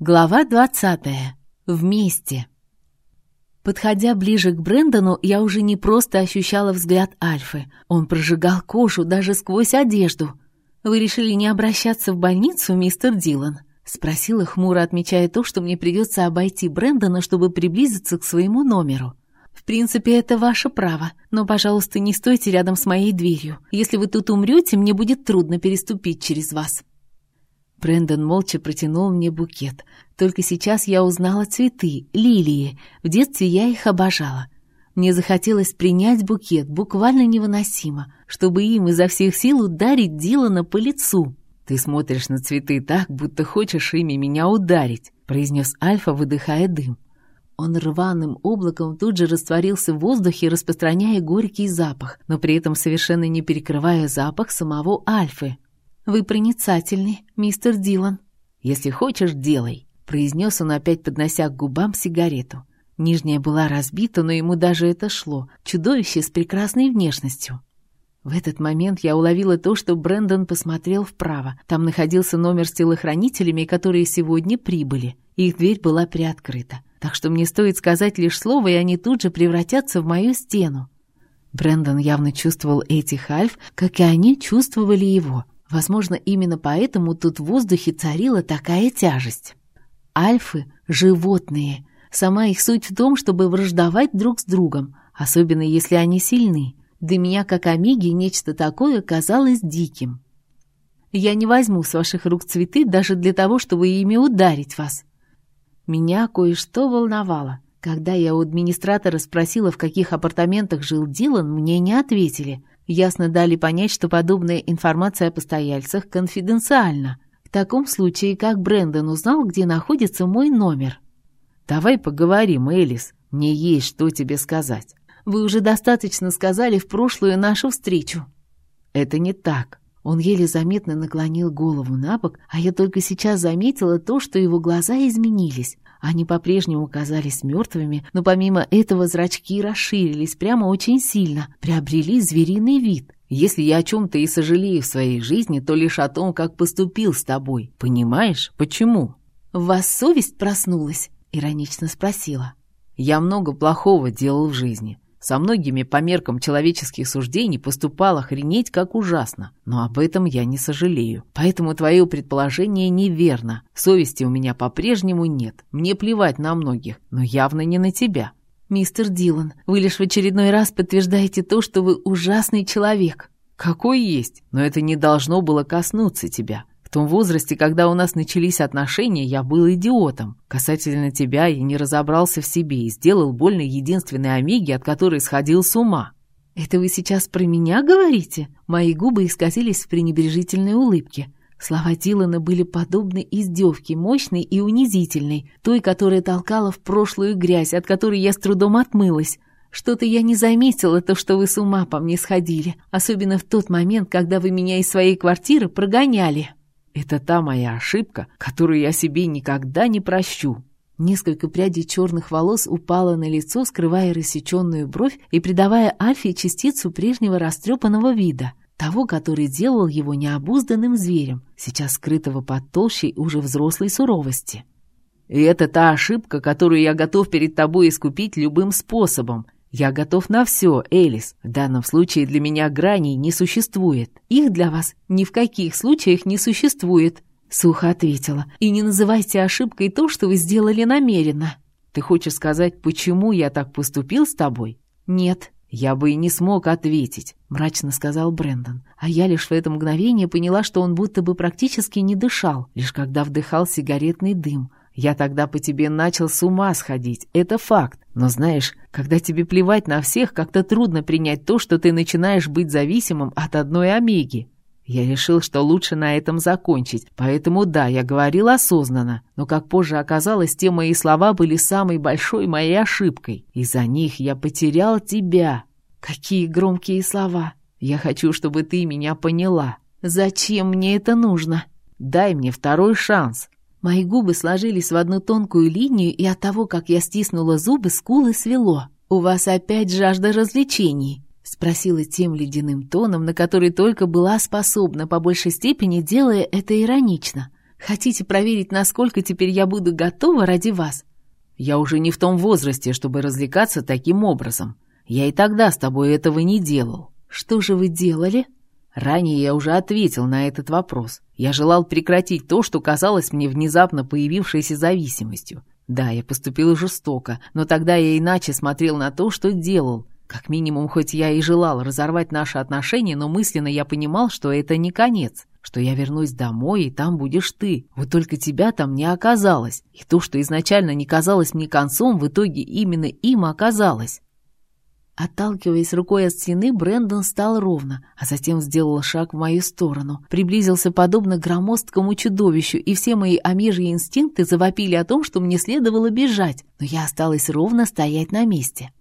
Глава двадцатая. Вместе. Подходя ближе к Брэндону, я уже не просто ощущала взгляд Альфы. Он прожигал кожу даже сквозь одежду. «Вы решили не обращаться в больницу, мистер Дилан?» — спросила хмуро, отмечая то, что мне придется обойти Брэндона, чтобы приблизиться к своему номеру. «В принципе, это ваше право, но, пожалуйста, не стойте рядом с моей дверью. Если вы тут умрете, мне будет трудно переступить через вас». Брэндон молча протянул мне букет. Только сейчас я узнала цветы, лилии. В детстве я их обожала. Мне захотелось принять букет, буквально невыносимо, чтобы им изо всех сил ударить Дилана по лицу. «Ты смотришь на цветы так, будто хочешь ими меня ударить», произнес Альфа, выдыхая дым. Он рваным облаком тут же растворился в воздухе, распространяя горький запах, но при этом совершенно не перекрывая запах самого Альфы. «Вы проницательный, мистер Дилан». «Если хочешь, делай», — произнес он, опять поднося к губам сигарету. Нижняя была разбита, но ему даже это шло. Чудовище с прекрасной внешностью. В этот момент я уловила то, что Брэндон посмотрел вправо. Там находился номер с телохранителями, которые сегодня прибыли. Их дверь была приоткрыта. Так что мне стоит сказать лишь слово, и они тут же превратятся в мою стену. Брэндон явно чувствовал этих альф, как и они чувствовали его. Возможно, именно поэтому тут в воздухе царила такая тяжесть. Альфы — животные. Сама их суть в том, чтобы враждовать друг с другом, особенно если они сильны. Для меня, как Омеги, нечто такое казалось диким. Я не возьму с ваших рук цветы даже для того, чтобы ими ударить вас. Меня кое-что волновало. Когда я у администратора спросила, в каких апартаментах жил Дилан, мне не ответили ясно дали понять, что подобная информация о постояльцах конфиденциальна. В таком случае, как Брэндон узнал, где находится мой номер? «Давай поговорим, Элис. Мне есть что тебе сказать». «Вы уже достаточно сказали в прошлую нашу встречу». «Это не так». Он еле заметно наклонил голову на бок, а я только сейчас заметила то, что его глаза изменились. Они по-прежнему казались мертвыми, но помимо этого зрачки расширились прямо очень сильно, приобрели звериный вид. Если я о чем-то и сожалею в своей жизни, то лишь о том, как поступил с тобой. Понимаешь, почему? «В вас совесть проснулась?» — иронично спросила. «Я много плохого делал в жизни. Со многими по меркам человеческих суждений поступал охренеть как ужасно, но об этом я не сожалею. Поэтому твое предположение неверно. Совести у меня по-прежнему нет. Мне плевать на многих, но явно не на тебя. Мистер Дилан, вы лишь в очередной раз подтверждаете то, что вы ужасный человек. Какой есть, но это не должно было коснуться тебя. В том возрасте, когда у нас начались отношения, я был идиотом. Касательно тебя я не разобрался в себе и сделал больно единственной Омеге, от которой сходил с ума. «Это вы сейчас про меня говорите?» Мои губы исказились в пренебрежительной улыбке. Слова Дилана были подобны издевке, мощной и унизительной, той, которая толкала в прошлую грязь, от которой я с трудом отмылась. Что-то я не заметила то, что вы с ума по мне сходили, особенно в тот момент, когда вы меня из своей квартиры прогоняли. Это та моя ошибка, которую я себе никогда не прощу. Несколько прядей черных волос упало на лицо, скрывая рассеченную бровь и придавая Альфе частицу прежнего растрепанного вида, того, который делал его необузданным зверем, сейчас скрытого под толщей уже взрослой суровости. И это та ошибка, которую я готов перед тобой искупить любым способом, «Я готов на все, Элис. В данном случае для меня граней не существует. Их для вас ни в каких случаях не существует», — сухо ответила. «И не называйте ошибкой то, что вы сделали намеренно». «Ты хочешь сказать, почему я так поступил с тобой?» «Нет». «Я бы и не смог ответить», — мрачно сказал Брэндон. А я лишь в это мгновение поняла, что он будто бы практически не дышал, лишь когда вдыхал сигаретный дым, я тогда по тебе начал с ума сходить, это факт. Но знаешь, когда тебе плевать на всех, как-то трудно принять то, что ты начинаешь быть зависимым от одной омеги. Я решил, что лучше на этом закончить, поэтому да, я говорил осознанно, но, как позже оказалось, те мои слова были самой большой моей ошибкой. Из-за них я потерял тебя. Какие громкие слова. Я хочу, чтобы ты меня поняла. Зачем мне это нужно? Дай мне второй шанс. Мои губы сложились в одну тонкую линию, и от того, как я стиснула зубы, скулы свело. «У вас опять жажда развлечений?» — спросила тем ледяным тоном, на который только была способна, по большей степени делая это иронично. Хотите проверить, насколько теперь я буду готова ради вас?» «Я уже не в том возрасте, чтобы развлекаться таким образом. Я и тогда с тобой этого не делал». «Что же вы делали?» Ранее я уже ответил на этот вопрос. Я желал прекратить то, что казалось мне внезапно появившейся зависимостью. Да, я поступил жестоко, но тогда я иначе смотрел на то, что делал. Как минимум, хоть я и желал разорвать наши отношения, но мысленно я понимал, что это не конец, что я вернусь домой, и там будешь ты. Вот только тебя там не оказалось. И то, что изначально не казалось мне концом, в итоге именно им оказалось. Отталкиваясь рукой от стены, Брэндон стал ровно, а затем сделал шаг в мою сторону. Приблизился подобно громоздкому чудовищу, и все мои омежьи инстинкты завопили о том, что мне следовало бежать, но я осталась ровно стоять на месте.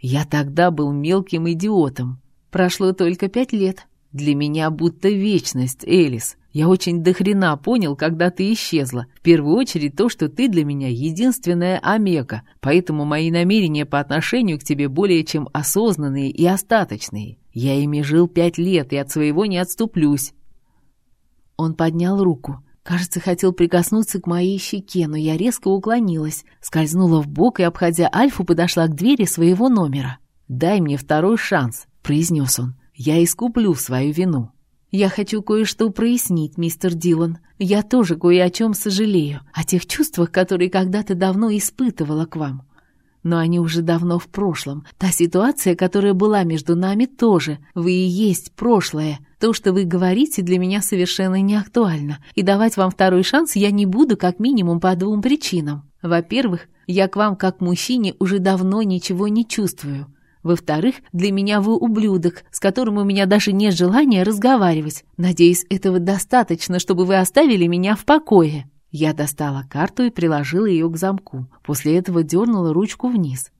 Я тогда был мелким идиотом. Прошло только пять лет. Для меня будто вечность, Элис. Я очень дохрена понял, когда ты исчезла. В первую очередь то, что ты для меня единственная омега, поэтому мои намерения по отношению к тебе более чем осознанные и остаточные. Я ими жил пять лет и от своего не отступлюсь». Он поднял руку. Кажется, хотел прикоснуться к моей щеке, но я резко уклонилась, скользнула в бок и, обходя Альфу, подошла к двери своего номера. «Дай мне второй шанс», — произнес он. «Я искуплю свою вину». «Я хочу кое-что прояснить, мистер Дилан. Я тоже кое о чем сожалею, о тех чувствах, которые когда-то давно испытывала к вам. Но они уже давно в прошлом. Та ситуация, которая была между нами, тоже. Вы и есть прошлое. То, что вы говорите, для меня совершенно не актуально. И давать вам второй шанс я не буду как минимум по двум причинам. Во-первых, я к вам как мужчине уже давно ничего не чувствую. Во-вторых, для меня вы ублюдок, с которым у меня даже нет желания разговаривать. Надеюсь, этого достаточно, чтобы вы оставили меня в покое». Я достала карту и приложила ее к замку. После этого дернула ручку вниз.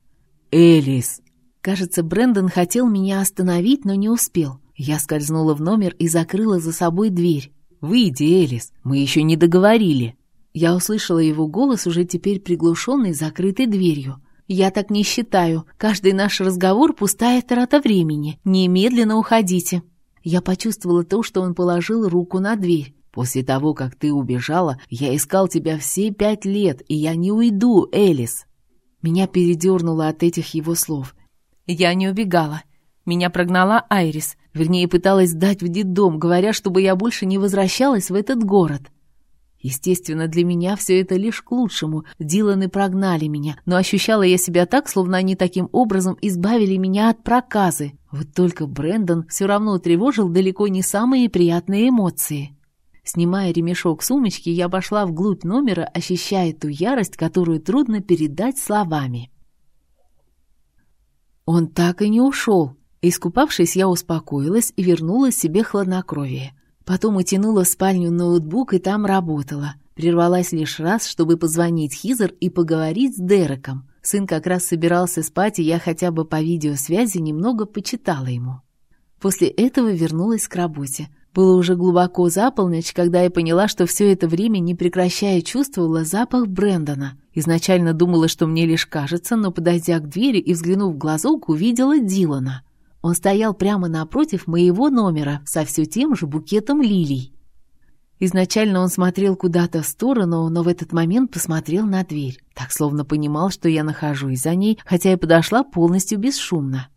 «Элис!» Кажется, Брэндон хотел меня остановить, но не успел. Я скользнула в номер и закрыла за собой дверь. «Выйди, Элис, мы еще не договорили». Я услышала его голос, уже теперь приглушенный закрытой дверью. «Я так не считаю. Каждый наш разговор — пустая трата времени. Немедленно уходите». Я почувствовала то, что он положил руку на дверь. «После того, как ты убежала, я искал тебя все пять лет, и я не уйду, Элис». Меня передернуло от этих его слов. Я не убегала. Меня прогнала Айрис. Вернее, пыталась сдать в детдом, говоря, чтобы я больше не возвращалась в этот город. Естественно, для меня все это лишь к лучшему. Диланы прогнали меня, но ощущала я себя так, словно они таким образом избавили меня от проказы. Вот только Брэндон все равно тревожил далеко не самые приятные эмоции. Снимая ремешок сумочки, я пошла вглубь номера, ощущая ту ярость, которую трудно передать словами. Он так и не ушел. Искупавшись, я успокоилась и вернула себе хладнокровие. Потом утянула в спальню ноутбук и там работала. Прервалась лишь раз, чтобы позвонить Хизер и поговорить с Дереком. Сын как раз собирался спать, и я хотя бы по видеосвязи немного почитала ему. После этого вернулась к работе. Было уже глубоко за полночь, когда я поняла, что все это время, не прекращая, чувствовала запах Брэндона. Изначально думала, что мне лишь кажется, но, подойдя к двери и взглянув в глазок, увидела Дилана. Он стоял прямо напротив моего номера со все тем же букетом лилий. Изначально он смотрел куда-то в сторону, но в этот момент посмотрел на дверь, так словно понимал, что я нахожусь за ней, хотя и подошла полностью бесшумно.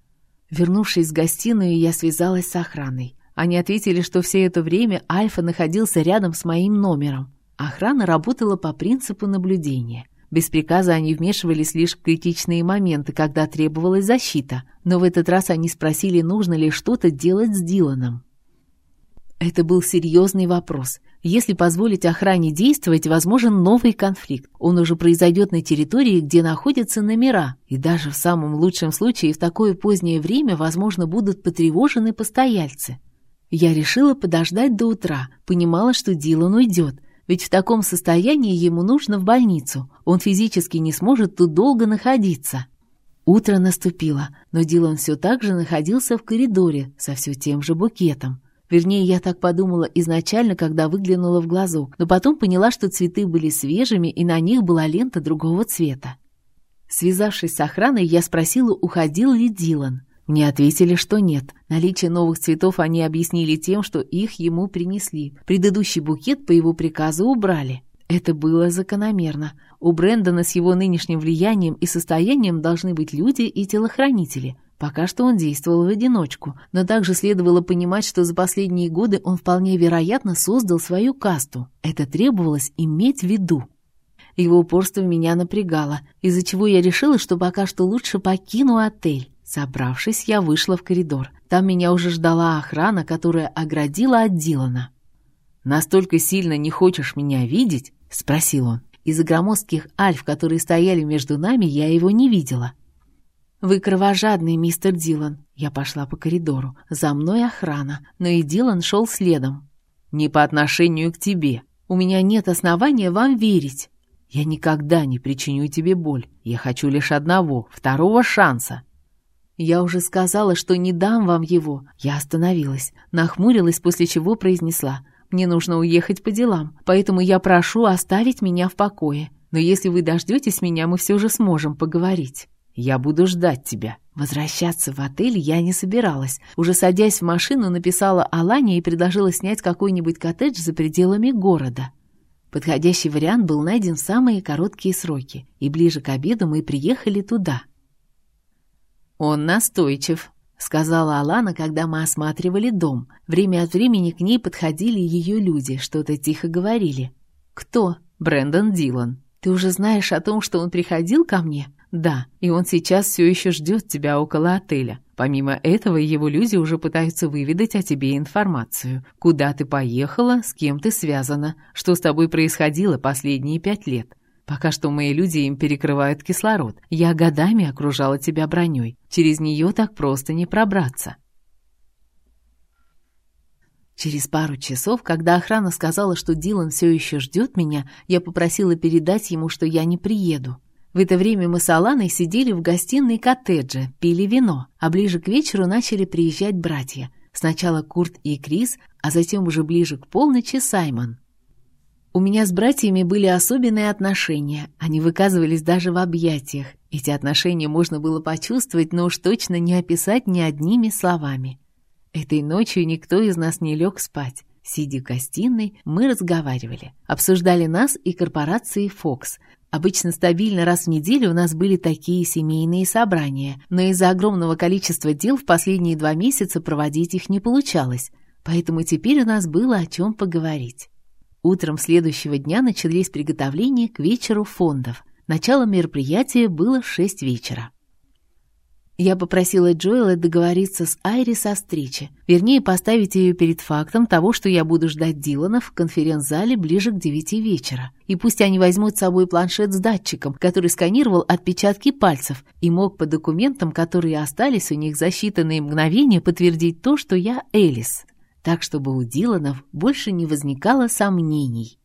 Вернувшись в гостиную, я связалась с охраной. Они ответили, что все это время Альфа находился рядом с моим номером. Охрана работала по принципу наблюдения. Без приказа они вмешивались лишь в критичные моменты, когда требовалась защита, но в этот раз они спросили, нужно ли что-то делать с Диланом. Это был серьезный вопрос. Если позволить охране действовать, возможен новый конфликт. Он уже произойдет на территории, где находятся номера. И даже в самом лучшем случае в такое позднее время, возможно, будут потревожены постояльцы. Я решила подождать до утра, понимала, что Дилан уйдет – ведь в таком состоянии ему нужно в больницу. Он физически не сможет тут долго находиться. Утро наступило, но Дилан все так же находился в коридоре со все тем же букетом. Вернее, я так подумала изначально, когда выглянула в глазок, но потом поняла, что цветы были свежими, и на них была лента другого цвета. Связавшись с охраной, я спросила, уходил ли Дилан. Мне ответили, что нет. Наличие новых цветов они объяснили тем, что их ему принесли. Предыдущий букет по его приказу убрали. Это было закономерно. У Брэндона с его нынешним влиянием и состоянием должны быть люди и телохранители. Пока что он действовал в одиночку, но также следовало понимать, что за последние годы он вполне вероятно создал свою касту. Это требовалось иметь в виду. Его упорство меня напрягало, из-за чего я решила, что пока что лучше покину отель. Собравшись, я вышла в коридор. Там меня уже ждала охрана, которая оградила от Дилана. «Настолько сильно не хочешь меня видеть?» — спросил он. Из-за громоздких альф, которые стояли между нами, я его не видела. «Вы кровожадный, мистер Дилан». Я пошла по коридору. За мной охрана, но и Дилан шел следом. «Не по отношению к тебе. У меня нет основания вам верить». «Я никогда не причиню тебе боль. Я хочу лишь одного, второго шанса». «Я уже сказала, что не дам вам его». Я остановилась, нахмурилась, после чего произнесла. Мне нужно уехать по делам, поэтому я прошу оставить меня в покое. Но если вы дождетесь меня, мы все же сможем поговорить. Я буду ждать тебя». Возвращаться в отель я не собиралась. Уже садясь в машину, написала Алане и предложила снять какой-нибудь коттедж за пределами города. Подходящий вариант был найден в самые короткие сроки, и ближе к обеду мы приехали туда. «Он настойчив», — сказала Алана, когда мы осматривали дом. Время от времени к ней подходили ее люди, что-то тихо говорили. «Кто?» «Брэндон Дилан». «Ты уже знаешь о том, что он приходил ко мне?» «Да, и он сейчас все еще ждет тебя около отеля. Помимо этого, его люди уже пытаются выведать о тебе информацию. Куда ты поехала, с кем ты связана, что с тобой происходило последние пять лет. Пока что мои люди им перекрывают кислород. Я годами окружала тебя броней. Через нее так просто не пробраться. Через пару часов, когда охрана сказала, что Дилан все еще ждет меня, я попросила передать ему, что я не приеду. В это время мы с Аланой сидели в гостиной коттеджа, пили вино, а ближе к вечеру начали приезжать братья. Сначала Курт и Крис, а затем уже ближе к полночи Саймон. У меня с братьями были особенные отношения, они выказывались даже в объятиях. Эти отношения можно было почувствовать, но уж точно не описать ни одними словами. Этой ночью никто из нас не лег спать. Сидя в гостиной, мы разговаривали. Обсуждали нас и корпорации Fox. Обычно стабильно раз в неделю у нас были такие семейные собрания, но из-за огромного количества дел в последние два месяца проводить их не получалось. Поэтому теперь у нас было о чем поговорить. Утром следующего дня начались приготовления к вечеру фондов. Начало мероприятия было в шесть вечера. Я попросила Джоэла договориться с Айрис о встрече, вернее, поставить ее перед фактом того, что я буду ждать Дилана в конференц-зале ближе к девяти вечера. И пусть они возьмут с собой планшет с датчиком, который сканировал отпечатки пальцев и мог по документам, которые остались у них за считанные мгновения, подтвердить то, что я Элис так чтобы у Диланов больше не возникало сомнений.